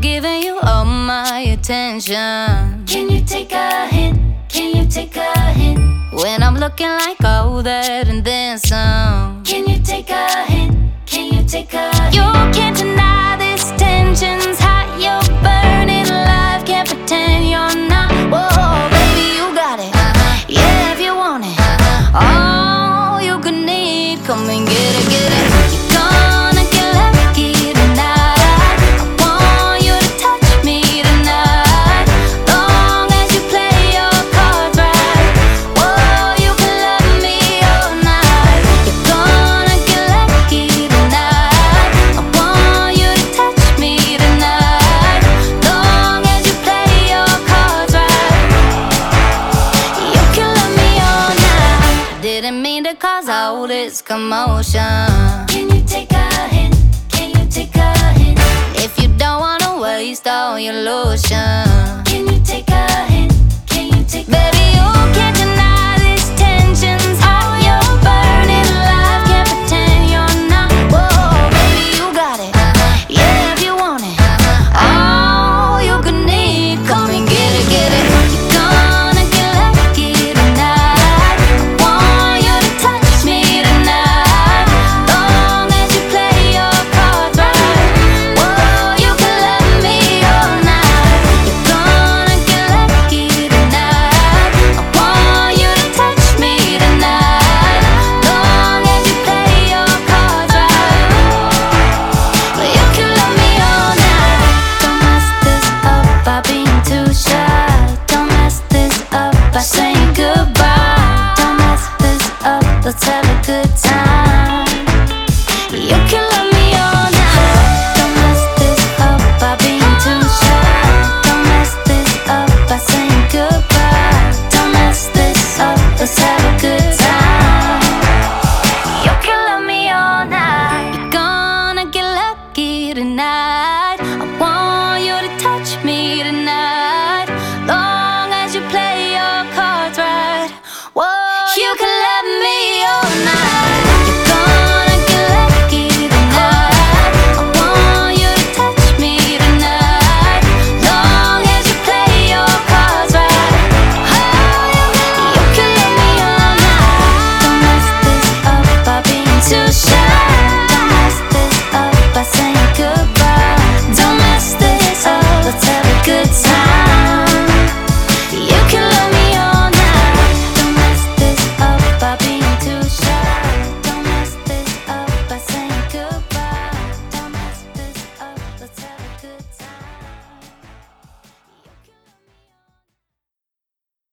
I'm giving you all my attention. Can you take a hint? Can you take a hint? When I'm looking like all that and then some. Can you take a hint? Can you take a cause all this commotion. Can you take a hint? Can you take a hint? If you don't wanna waste all your lotion.